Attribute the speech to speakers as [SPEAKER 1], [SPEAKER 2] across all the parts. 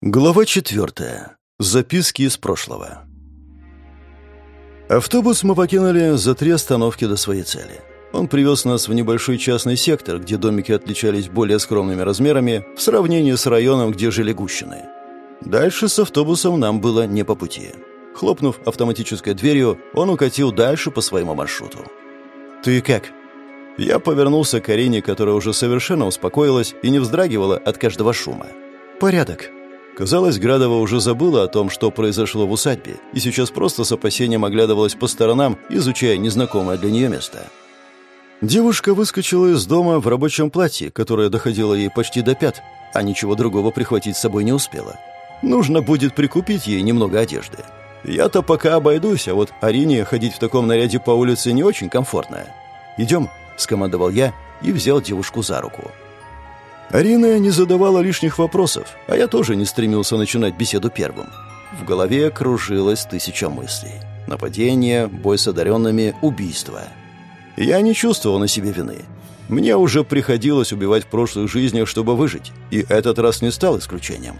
[SPEAKER 1] Глава четвертая. Записки из прошлого. Автобус мы покинули за три остановки до своей цели. Он привез нас в небольшой частный сектор, где домики отличались более скромными размерами в сравнении с районом, где жили гущины. Дальше с автобусом нам было не по пути. Хлопнув автоматической дверью, он укатил дальше по своему маршруту. «Ты как?» Я повернулся к Арине, которая уже совершенно успокоилась и не вздрагивала от каждого шума. «Порядок», Казалось, Градова уже забыла о том, что произошло в усадьбе, и сейчас просто с опасением оглядывалась по сторонам, изучая незнакомое для нее место. Девушка выскочила из дома в рабочем платье, которое доходило ей почти до пят, а ничего другого прихватить с собой не успела. Нужно будет прикупить ей немного одежды. Я-то пока обойдусь, а вот Арине ходить в таком наряде по улице не очень комфортно. «Идем», — скомандовал я и взял девушку за руку. Арина не задавала лишних вопросов, а я тоже не стремился начинать беседу первым. В голове кружилась тысяча мыслей. Нападение, бой с одаренными, убийство. Я не чувствовал на себе вины. Мне уже приходилось убивать в прошлых жизнях, чтобы выжить, и этот раз не стал исключением.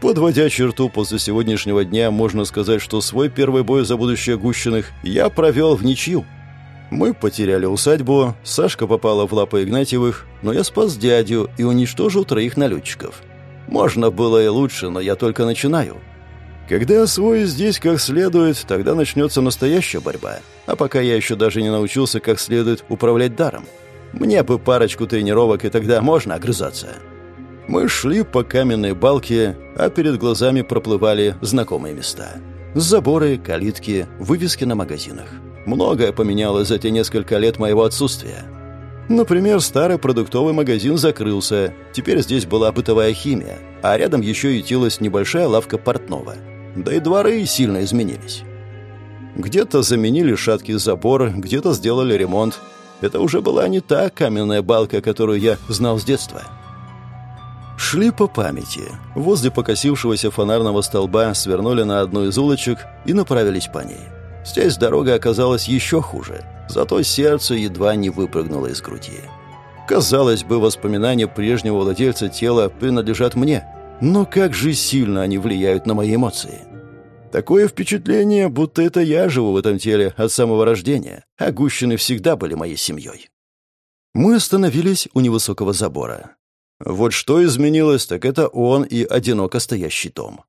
[SPEAKER 1] Подводя черту после сегодняшнего дня, можно сказать, что свой первый бой за будущее Гущиных я провел в ничью – мы потеряли усадьбу, Сашка попала в лапы Игнатьевых, но я спас дядю и уничтожил троих налетчиков. Можно было и лучше, но я только начинаю. Когда освоюсь здесь как следует, тогда начнется настоящая борьба. А пока я еще даже не научился как следует управлять даром. Мне бы парочку тренировок, и тогда можно огрызаться. Мы шли по каменной балке, а перед глазами проплывали знакомые места. Заборы, калитки, вывески на магазинах. Многое поменялось за те несколько лет моего отсутствия. Например, старый продуктовый магазин закрылся, теперь здесь была бытовая химия, а рядом еще ютилась небольшая лавка портного. Да и дворы сильно изменились. Где-то заменили шаткий забор, где-то сделали ремонт. Это уже была не та каменная балка, которую я знал с детства. Шли по памяти. Возле покосившегося фонарного столба свернули на одну из улочек и направились по ней. Здесь дорога оказалась еще хуже, зато сердце едва не выпрыгнуло из груди. Казалось бы, воспоминания прежнего владельца тела принадлежат мне, но как же сильно они влияют на мои эмоции. Такое впечатление, будто это я живу в этом теле от самого рождения, а гущины всегда были моей семьей. Мы остановились у невысокого забора. Вот что изменилось, так это он и одиноко стоящий дом.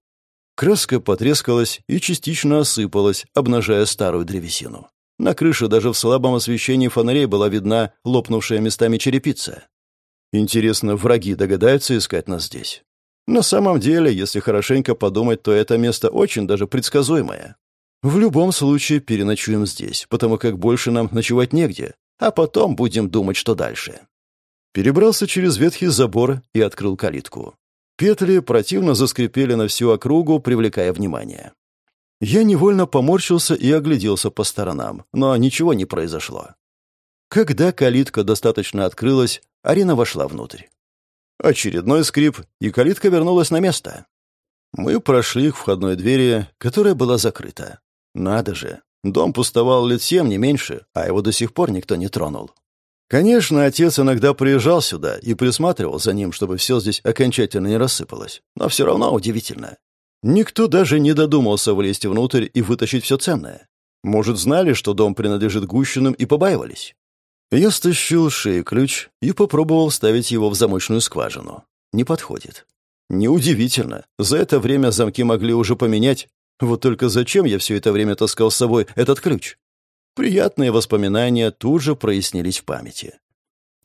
[SPEAKER 1] Краска потрескалась и частично осыпалась, обнажая старую древесину. На крыше даже в слабом освещении фонарей была видна лопнувшая местами черепица. Интересно, враги догадаются искать нас здесь? На самом деле, если хорошенько подумать, то это место очень даже предсказуемое. В любом случае переночуем здесь, потому как больше нам ночевать негде, а потом будем думать, что дальше. Перебрался через ветхий забор и открыл калитку. Петли противно заскрипели на всю округу, привлекая внимание. Я невольно поморщился и огляделся по сторонам, но ничего не произошло. Когда калитка достаточно открылась, Арина вошла внутрь. Очередной скрип, и калитка вернулась на место. Мы прошли к входной двери, которая была закрыта. Надо же, дом пустовал лет семь, не меньше, а его до сих пор никто не тронул. Конечно, отец иногда приезжал сюда и присматривал за ним, чтобы все здесь окончательно не рассыпалось. Но все равно удивительно. Никто даже не додумался влезть внутрь и вытащить все ценное. Может, знали, что дом принадлежит Гущиным и побаивались? Я стащил шею ключ и попробовал вставить его в замочную скважину. Не подходит. Неудивительно. За это время замки могли уже поменять. Вот только зачем я все это время таскал с собой этот ключ? Приятные воспоминания тут же прояснились в памяти.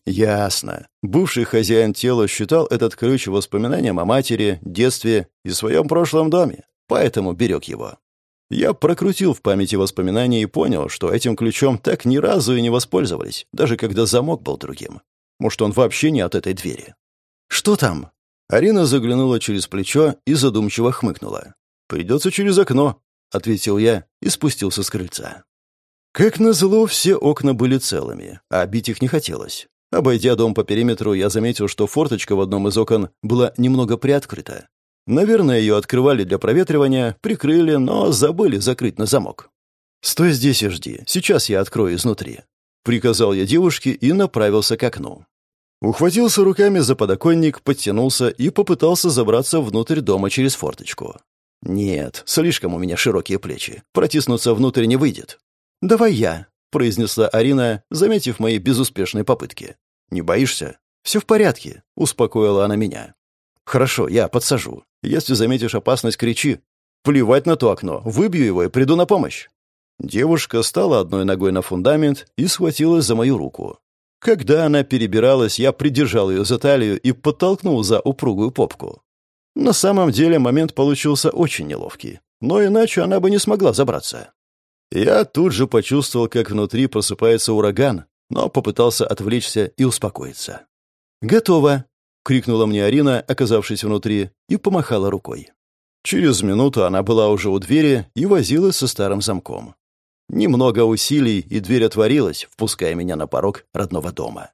[SPEAKER 1] Ясно. Бывший хозяин тела считал этот ключ воспоминанием о матери, детстве и своем прошлом доме, поэтому берег его. Я прокрутил в памяти воспоминания и понял, что этим ключом так ни разу и не воспользовались, даже когда замок был другим. Может, он вообще не от этой двери. «Что там?» Арина заглянула через плечо и задумчиво хмыкнула. «Придется через окно», — ответил я и спустился с крыльца. Как назло, все окна были целыми, а бить их не хотелось. Обойдя дом по периметру, я заметил, что форточка в одном из окон была немного приоткрыта. Наверное, ее открывали для проветривания, прикрыли, но забыли закрыть на замок. «Стой здесь и жди, сейчас я открою изнутри», — приказал я девушке и направился к окну. Ухватился руками за подоконник, подтянулся и попытался забраться внутрь дома через форточку. «Нет, слишком у меня широкие плечи. Протиснуться внутрь не выйдет». «Давай я», — произнесла Арина, заметив мои безуспешные попытки. «Не боишься?» «Все в порядке», — успокоила она меня. «Хорошо, я подсажу. Если заметишь опасность, кричи. Плевать на то окно, выбью его и приду на помощь». Девушка стала одной ногой на фундамент и схватилась за мою руку. Когда она перебиралась, я придержал ее за талию и подтолкнул за упругую попку. На самом деле момент получился очень неловкий, но иначе она бы не смогла забраться. Я тут же почувствовал, как внутри просыпается ураган, но попытался отвлечься и успокоиться. «Готово!» — крикнула мне Арина, оказавшись внутри, и помахала рукой. Через минуту она была уже у двери и возилась со старым замком. Немного усилий, и дверь отворилась, впуская меня на порог родного дома.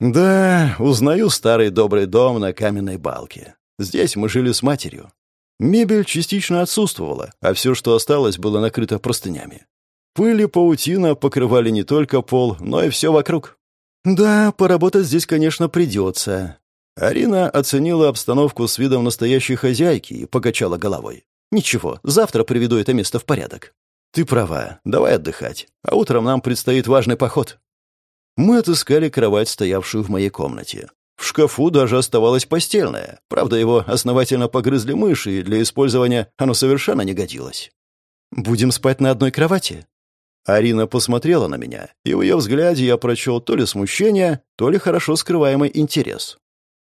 [SPEAKER 1] Да, узнаю старый добрый дом на каменной балке. Здесь мы жили с матерью. Мебель частично отсутствовала, а все, что осталось, было накрыто простынями. Пыль и паутина покрывали не только пол, но и все вокруг. Да, поработать здесь, конечно, придется. Арина оценила обстановку с видом настоящей хозяйки и покачала головой. «Ничего, завтра приведу это место в порядок». «Ты права. Давай отдыхать. А утром нам предстоит важный поход». Мы отыскали кровать, стоявшую в моей комнате. В шкафу даже оставалась постельная. Правда, его основательно погрызли мыши, и для использования оно совершенно не годилось. «Будем спать на одной кровати?» Арина посмотрела на меня, и в ее взгляде я прочел то ли смущение, то ли хорошо скрываемый интерес.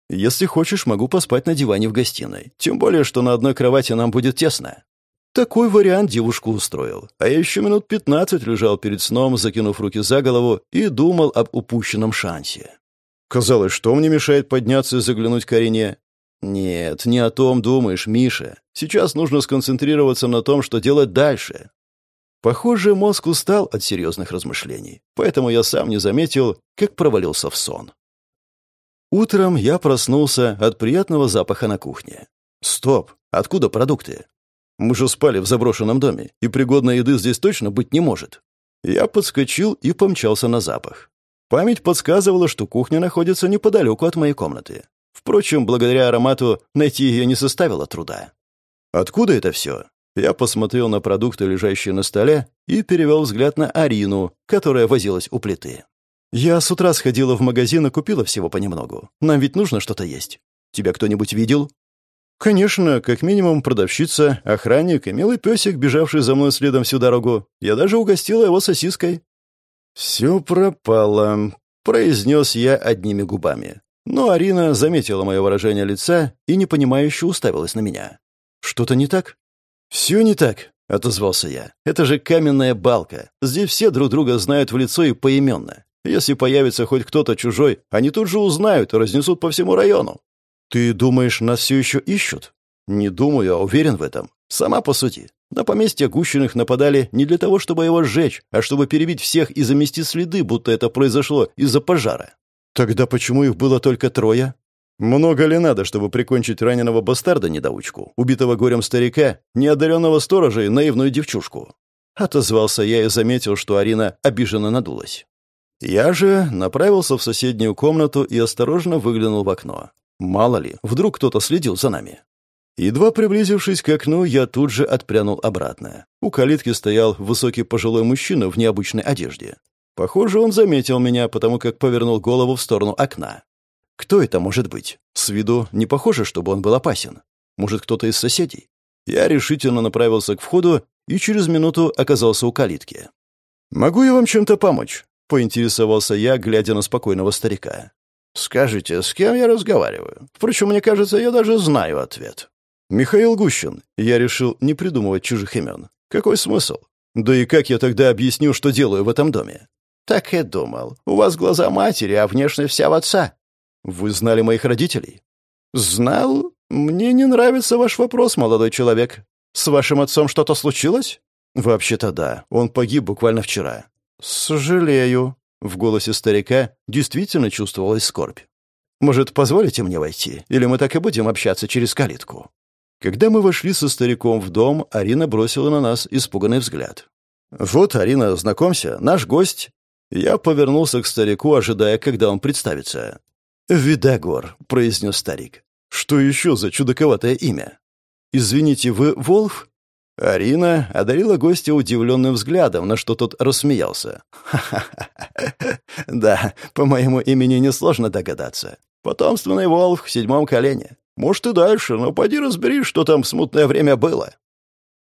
[SPEAKER 1] «Если хочешь, могу поспать на диване в гостиной. Тем более, что на одной кровати нам будет тесно». Такой вариант девушку устроил. А я еще минут пятнадцать лежал перед сном, закинув руки за голову, и думал об упущенном шансе. Казалось, что мне мешает подняться и заглянуть к Арине? Нет, не о том думаешь, Миша. Сейчас нужно сконцентрироваться на том, что делать дальше. Похоже, мозг устал от серьезных размышлений, поэтому я сам не заметил, как провалился в сон. Утром я проснулся от приятного запаха на кухне. Стоп, откуда продукты? Мы же спали в заброшенном доме, и пригодной еды здесь точно быть не может. Я подскочил и помчался на запах. Память подсказывала, что кухня находится неподалеку от моей комнаты. Впрочем, благодаря аромату найти ее не составило труда. Откуда это все? Я посмотрел на продукты, лежащие на столе, и перевел взгляд на Арину, которая возилась у плиты. «Я с утра сходила в магазин и купила всего понемногу. Нам ведь нужно что-то есть. Тебя кто-нибудь видел?» Конечно, как минимум продавщица, охранник и милый песик, бежавший за мной следом всю дорогу. Я даже угостила его сосиской. «Все пропало», — произнес я одними губами. Но Арина заметила мое выражение лица и непонимающе уставилась на меня. «Что-то не так?» «Все не так», — отозвался я. «Это же каменная балка. Здесь все друг друга знают в лицо и поименно. Если появится хоть кто-то чужой, они тут же узнают и разнесут по всему району. «Ты думаешь, нас все еще ищут?» «Не думаю, а уверен в этом. Сама по сути. На поместье Гущиных нападали не для того, чтобы его сжечь, а чтобы перебить всех и замести следы, будто это произошло из-за пожара». «Тогда почему их было только трое?» «Много ли надо, чтобы прикончить раненого бастарда-недоучку, убитого горем старика, неодаренного сторожа и наивную девчушку?» Отозвался я и заметил, что Арина обиженно надулась. Я же направился в соседнюю комнату и осторожно выглянул в окно. Мало ли, вдруг кто-то следил за нами. Едва приблизившись к окну, я тут же отпрянул обратно. У калитки стоял высокий пожилой мужчина в необычной одежде. Похоже, он заметил меня, потому как повернул голову в сторону окна. Кто это может быть? С виду не похоже, чтобы он был опасен. Может, кто-то из соседей? Я решительно направился к входу и через минуту оказался у калитки. «Могу я вам чем-то помочь?» — поинтересовался я, глядя на спокойного старика. «Скажите, с кем я разговариваю? Впрочем, мне кажется, я даже знаю ответ». «Михаил Гущин». Я решил не придумывать чужих имен. «Какой смысл? Да и как я тогда объясню, что делаю в этом доме?» «Так и думал. У вас глаза матери, а внешне вся в отца». «Вы знали моих родителей?» «Знал. Мне не нравится ваш вопрос, молодой человек. С вашим отцом что-то случилось?» «Вообще-то да. Он погиб буквально вчера». «Сожалею», в голосе старика действительно чувствовалась скорбь. «Может, позволите мне войти? Или мы так и будем общаться через калитку?» Когда мы вошли со стариком в дом, Арина бросила на нас испуганный взгляд. «Вот, Арина, знакомься, наш гость». Я повернулся к старику, ожидая, когда он представится. «Видогор», — произнес старик. «Что еще за чудаковатое имя?» «Извините, вы Волф?» Арина одарила гостя удивленным взглядом, на что тот рассмеялся. «Ха-ха-ха! Да, по моему имени несложно догадаться. Потомственный Волф в седьмом колене. Может, и дальше, но поди разбери, что там в смутное время было».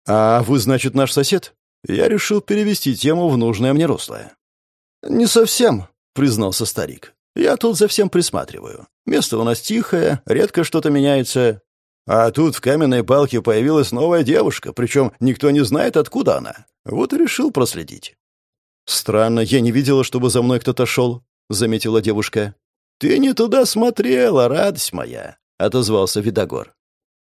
[SPEAKER 1] «А вы, значит, наш сосед?» Я решил перевести тему в нужное мне русло. «Не совсем», — признался старик. «Я тут за всем присматриваю. Место у нас тихое, редко что-то меняется. А тут в каменной балке появилась новая девушка, причем никто не знает, откуда она. Вот и решил проследить». «Странно, я не видела, чтобы за мной кто-то шел», — заметила девушка. «Ты не туда смотрела, радость моя», — отозвался Видогор.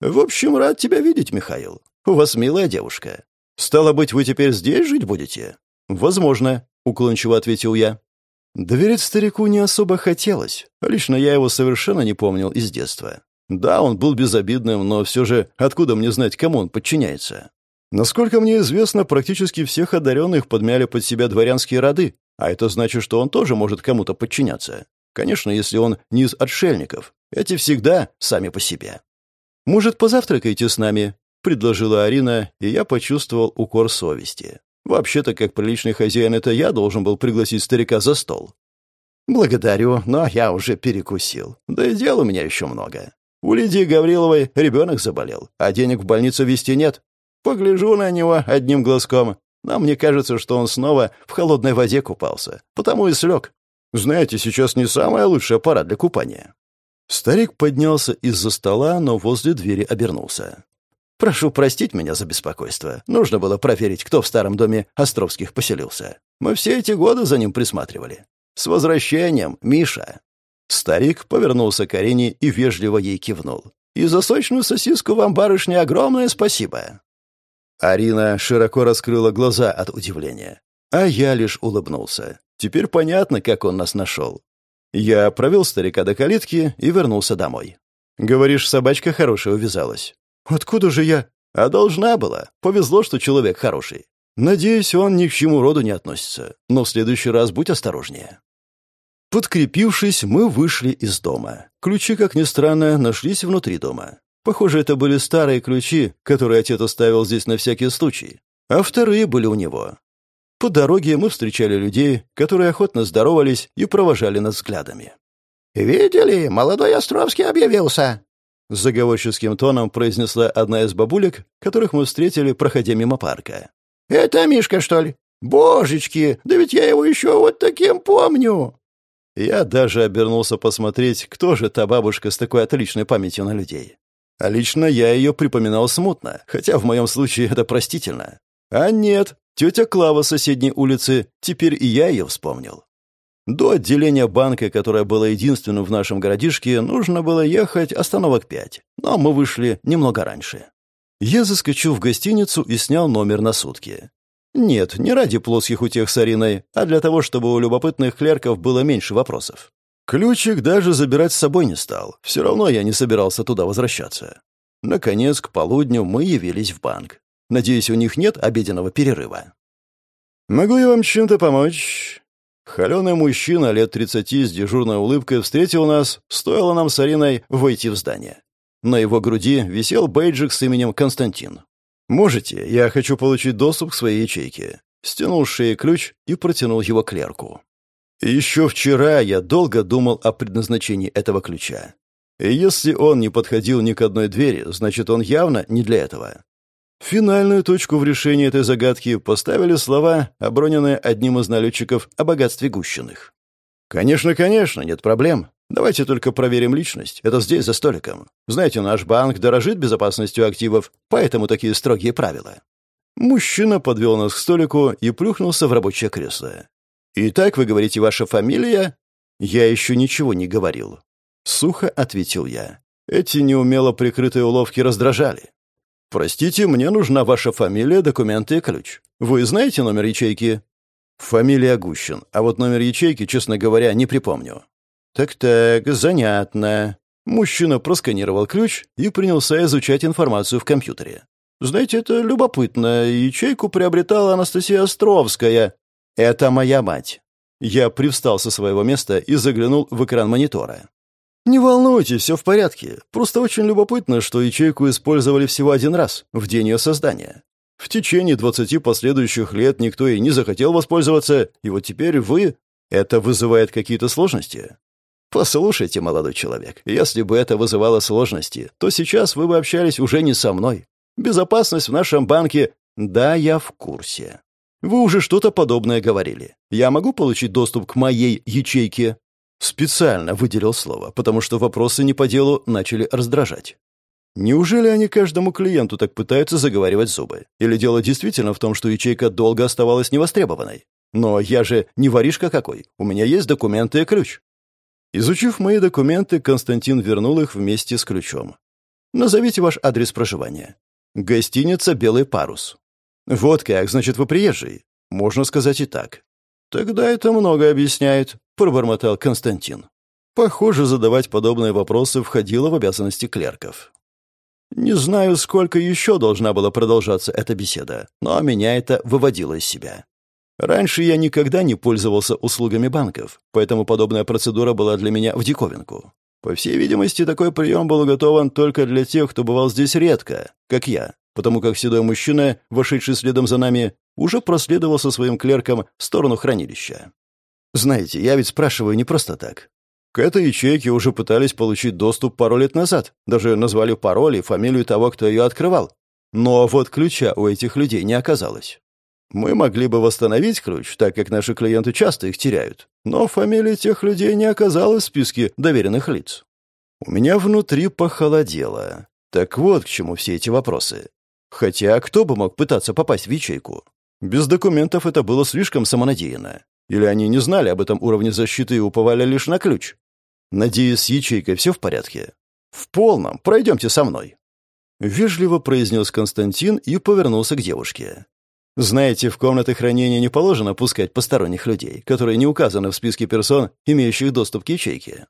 [SPEAKER 1] «В общем, рад тебя видеть, Михаил. У вас милая девушка. Стало быть, вы теперь здесь жить будете?» «Возможно», — уклончиво ответил я. Доверить старику не особо хотелось. Лично я его совершенно не помнил из детства. Да, он был безобидным, но все же откуда мне знать, кому он подчиняется? Насколько мне известно, практически всех одаренных подмяли под себя дворянские роды, а это значит, что он тоже может кому-то подчиняться. Конечно, если он не из отшельников. Эти всегда сами по себе. «Может, позавтракайте с нами?» — предложила Арина, и я почувствовал укор совести. Вообще-то, как приличный хозяин, это я должен был пригласить старика за стол. «Благодарю, но я уже перекусил. Да и дел у меня еще много. У Лидии Гавриловой ребенок заболел, а денег в больницу вести нет. Погляжу на него одним глазком, но мне кажется, что он снова в холодной воде купался, потому и слег. Знаете, сейчас не самая лучшая пора для купания». Старик поднялся из-за стола, но возле двери обернулся. Прошу простить меня за беспокойство. Нужно было проверить, кто в старом доме Островских поселился. Мы все эти годы за ним присматривали. С возвращением, Миша!» Старик повернулся к Арине и вежливо ей кивнул. «И за сочную сосиску вам, барышня, огромное спасибо!» Арина широко раскрыла глаза от удивления. А я лишь улыбнулся. Теперь понятно, как он нас нашел. Я провел старика до калитки и вернулся домой. «Говоришь, собачка хорошая увязалась?» «Откуда же я?» «А должна была. Повезло, что человек хороший. Надеюсь, он ни к чему роду не относится. Но в следующий раз будь осторожнее». Подкрепившись, мы вышли из дома. Ключи, как ни странно, нашлись внутри дома. Похоже, это были старые ключи, которые отец оставил здесь на всякий случай. А вторые были у него. По дороге мы встречали людей, которые охотно здоровались и провожали нас взглядами.
[SPEAKER 2] «Видели? Молодой Островский объявился!»
[SPEAKER 1] Заговорческим тоном произнесла одна из бабулек, которых мы встретили, проходя мимо парка.
[SPEAKER 2] «Это Мишка, что ли? Божечки, да ведь я его еще вот таким помню!»
[SPEAKER 1] Я даже обернулся посмотреть, кто же та бабушка с такой отличной памятью на людей. А лично я ее припоминал смутно, хотя в моем случае это простительно. А нет, тетя Клава с соседней улицы, теперь и я ее вспомнил. До отделения банка, которое было единственным в нашем городишке, нужно было ехать остановок пять, но мы вышли немного раньше. Я заскочил в гостиницу и снял номер на сутки. Нет, не ради плоских утех с Ариной, а для того, чтобы у любопытных клерков было меньше вопросов. Ключик даже забирать с собой не стал. Все равно я не собирался туда возвращаться. Наконец, к полудню мы явились в банк. Надеюсь, у них нет обеденного перерыва. «Могу я вам чем-то помочь?» Холеный мужчина лет тридцати с дежурной улыбкой встретил нас, стоило нам с Ариной войти в здание. На его груди висел бейджик с именем Константин. «Можете, я хочу получить доступ к своей ячейке». Стянул с шеи ключ и протянул его клерку. Еще вчера я долго думал о предназначении этого ключа. И если он не подходил ни к одной двери, значит, он явно не для этого. Финальную точку в решении этой загадки поставили слова, оброненные одним из налетчиков о богатстве Гущиных. «Конечно, конечно, нет проблем. Давайте только проверим личность. Это здесь, за столиком. Знаете, наш банк дорожит безопасностью активов, поэтому такие строгие правила». Мужчина подвел нас к столику и плюхнулся в рабочее кресло. «Итак, вы говорите, ваша фамилия?» «Я еще ничего не говорил». Сухо ответил я. Эти неумело прикрытые уловки раздражали. «Простите, мне нужна ваша фамилия, документы и ключ. Вы знаете номер ячейки?» «Фамилия Гущин, а вот номер ячейки, честно говоря, не припомню». «Так-так, занятно». Мужчина просканировал ключ и принялся изучать информацию в компьютере. «Знаете, это любопытно. Ячейку приобретала Анастасия Островская. Это моя мать». Я привстал со своего места и заглянул в экран монитора. «Не волнуйтесь, все в порядке. Просто очень любопытно, что ячейку использовали всего один раз, в день ее создания. В течение двадцати последующих лет никто и не захотел воспользоваться, и вот теперь вы... Это вызывает какие-то сложности?» «Послушайте, молодой человек, если бы это вызывало сложности, то сейчас вы бы общались уже не со мной. Безопасность в нашем банке... Да, я в курсе. Вы уже что-то подобное говорили. Я могу получить доступ к моей ячейке?» Специально выделил слово, потому что вопросы не по делу начали раздражать. Неужели они каждому клиенту так пытаются заговаривать зубы? Или дело действительно в том, что ячейка долго оставалась невостребованной? Но я же не воришка какой. У меня есть документы и ключ. Изучив мои документы, Константин вернул их вместе с ключом. Назовите ваш адрес проживания. Гостиница «Белый парус». Вот как, значит, вы приезжий. Можно сказать и так. Тогда это много объясняет, пробормотал Константин. Похоже, задавать подобные вопросы входило в обязанности клерков. Не знаю, сколько еще должна была продолжаться эта беседа, но меня это выводило из себя. Раньше я никогда не пользовался услугами банков, поэтому подобная процедура была для меня в диковинку. По всей видимости, такой прием был уготован только для тех, кто бывал здесь редко, как я, потому как седой мужчина, вошедший следом за нами, уже проследовал со своим клерком в сторону хранилища. Знаете, я ведь спрашиваю не просто так. К этой ячейке уже пытались получить доступ пару лет назад. Даже назвали пароль и фамилию того, кто ее открывал. Но вот ключа у этих людей не оказалось. Мы могли бы восстановить ключ, так как наши клиенты часто их теряют. Но фамилии тех людей не оказалось в списке доверенных лиц. У меня внутри похолодело. Так вот к чему все эти вопросы. Хотя кто бы мог пытаться попасть в ячейку? Без документов это было слишком самонадеянно. Или они не знали об этом уровне защиты и уповали лишь на ключ? «Надеюсь, с ячейкой все в порядке?» «В полном. Пройдемте со мной». Вежливо произнес Константин и повернулся к девушке. «Знаете, в комнаты хранения не положено пускать посторонних людей, которые не указаны в списке персон, имеющих доступ к ячейке».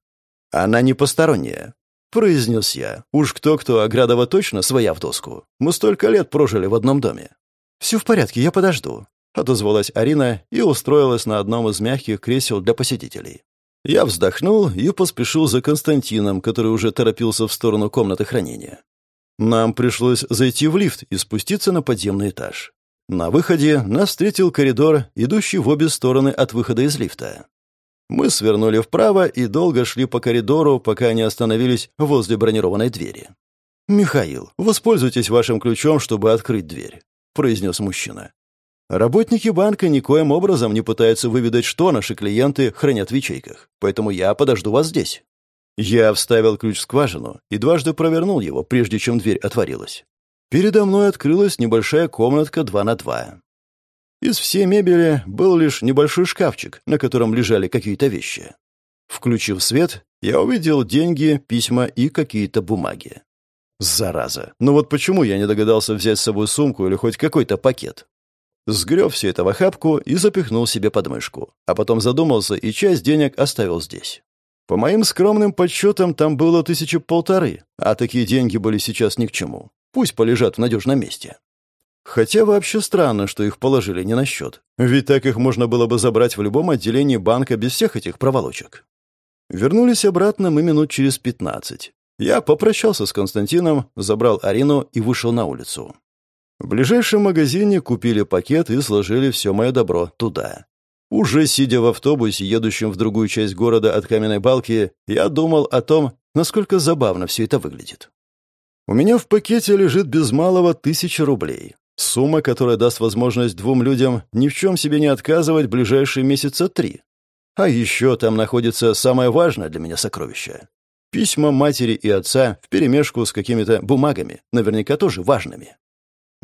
[SPEAKER 1] «Она не посторонняя», — произнес я. «Уж кто-кто, а Градова точно своя в доску. Мы столько лет прожили в одном доме». «Все в порядке, я подожду», — отозвалась Арина и устроилась на одном из мягких кресел для посетителей. Я вздохнул и поспешил за Константином, который уже торопился в сторону комнаты хранения. Нам пришлось зайти в лифт и спуститься на подземный этаж. На выходе нас встретил коридор, идущий в обе стороны от выхода из лифта. Мы свернули вправо и долго шли по коридору, пока не остановились возле бронированной двери. «Михаил, воспользуйтесь вашим ключом, чтобы открыть дверь», — произнес мужчина. Работники банка никоим образом не пытаются выведать, что наши клиенты хранят в ячейках, поэтому я подожду вас здесь». Я вставил ключ в скважину и дважды провернул его, прежде чем дверь отворилась. Передо мной открылась небольшая комнатка 2 на 2. Из всей мебели был лишь небольшой шкафчик, на котором лежали какие-то вещи. Включив свет, я увидел деньги, письма и какие-то бумаги. Зараза. Ну вот почему я не догадался взять с собой сумку или хоть какой-то пакет? Сгреб все это в охапку и запихнул себе под мышку. А потом задумался и часть денег оставил здесь. По моим скромным подсчетам, там было тысячи полторы, а такие деньги были сейчас ни к чему. Пусть полежат в надежном месте. Хотя вообще странно, что их положили не на счет. Ведь так их можно было бы забрать в любом отделении банка без всех этих проволочек. Вернулись обратно мы минут через пятнадцать. Я попрощался с Константином, забрал Арину и вышел на улицу. В ближайшем магазине купили пакет и сложили все мое добро туда. Уже сидя в автобусе, едущем в другую часть города от каменной балки, я думал о том, насколько забавно все это выглядит. У меня в пакете лежит без малого тысяча рублей. Сумма, которая даст возможность двум людям ни в чем себе не отказывать ближайшие месяца три. А еще там находится самое важное для меня сокровище. Письма матери и отца вперемешку с какими-то бумагами, наверняка тоже важными.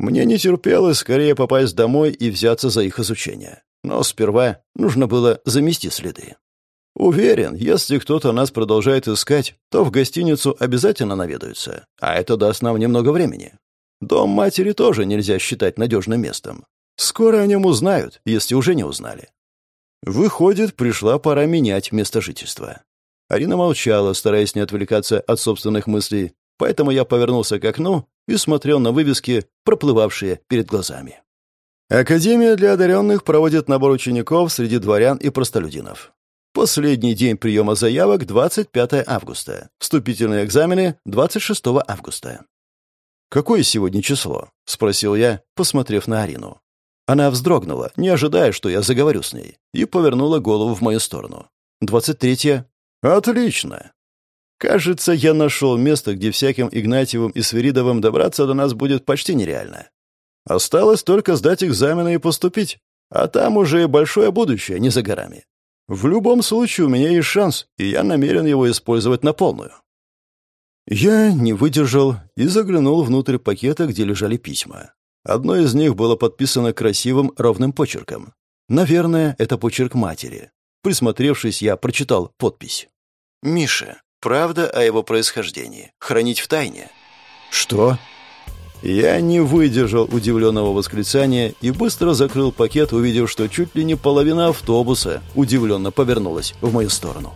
[SPEAKER 1] Мне не терпелось скорее попасть домой и взяться за их изучение. Но сперва нужно было замести следы. Уверен, если кто-то нас продолжает искать, то в гостиницу обязательно наведаются, а это даст нам немного времени. Дом матери тоже нельзя считать надежным местом. Скоро о нем узнают, если уже не узнали. Выходит, пришла пора менять место жительства. Арина молчала, стараясь не отвлекаться от собственных мыслей, поэтому я повернулся к окну и смотрел на вывески, проплывавшие перед глазами. Академия для одаренных проводит набор учеников среди дворян и простолюдинов. Последний день приема заявок – 25 августа. Вступительные экзамены – 26 августа. «Какое сегодня число?» – спросил я, посмотрев на Арину. Она вздрогнула, не ожидая, что я заговорю с ней, и повернула голову в мою сторону. «Двадцать третье». «Отлично!» Кажется, я нашел место, где всяким Игнатьевым и Свиридовым добраться до нас будет почти нереально. Осталось только сдать экзамены и поступить, а там уже большое будущее не за горами. В любом случае у меня есть шанс, и я намерен его использовать на полную. Я не выдержал и заглянул внутрь пакета, где лежали письма. Одно из них было подписано красивым ровным почерком. Наверное, это почерк матери. Присмотревшись, я прочитал подпись. «Миша. Правда о его происхождении. Хранить в тайне». «Что?» Я не выдержал удивленного восклицания и быстро закрыл пакет, увидев, что чуть ли не половина автобуса удивленно повернулась в мою сторону.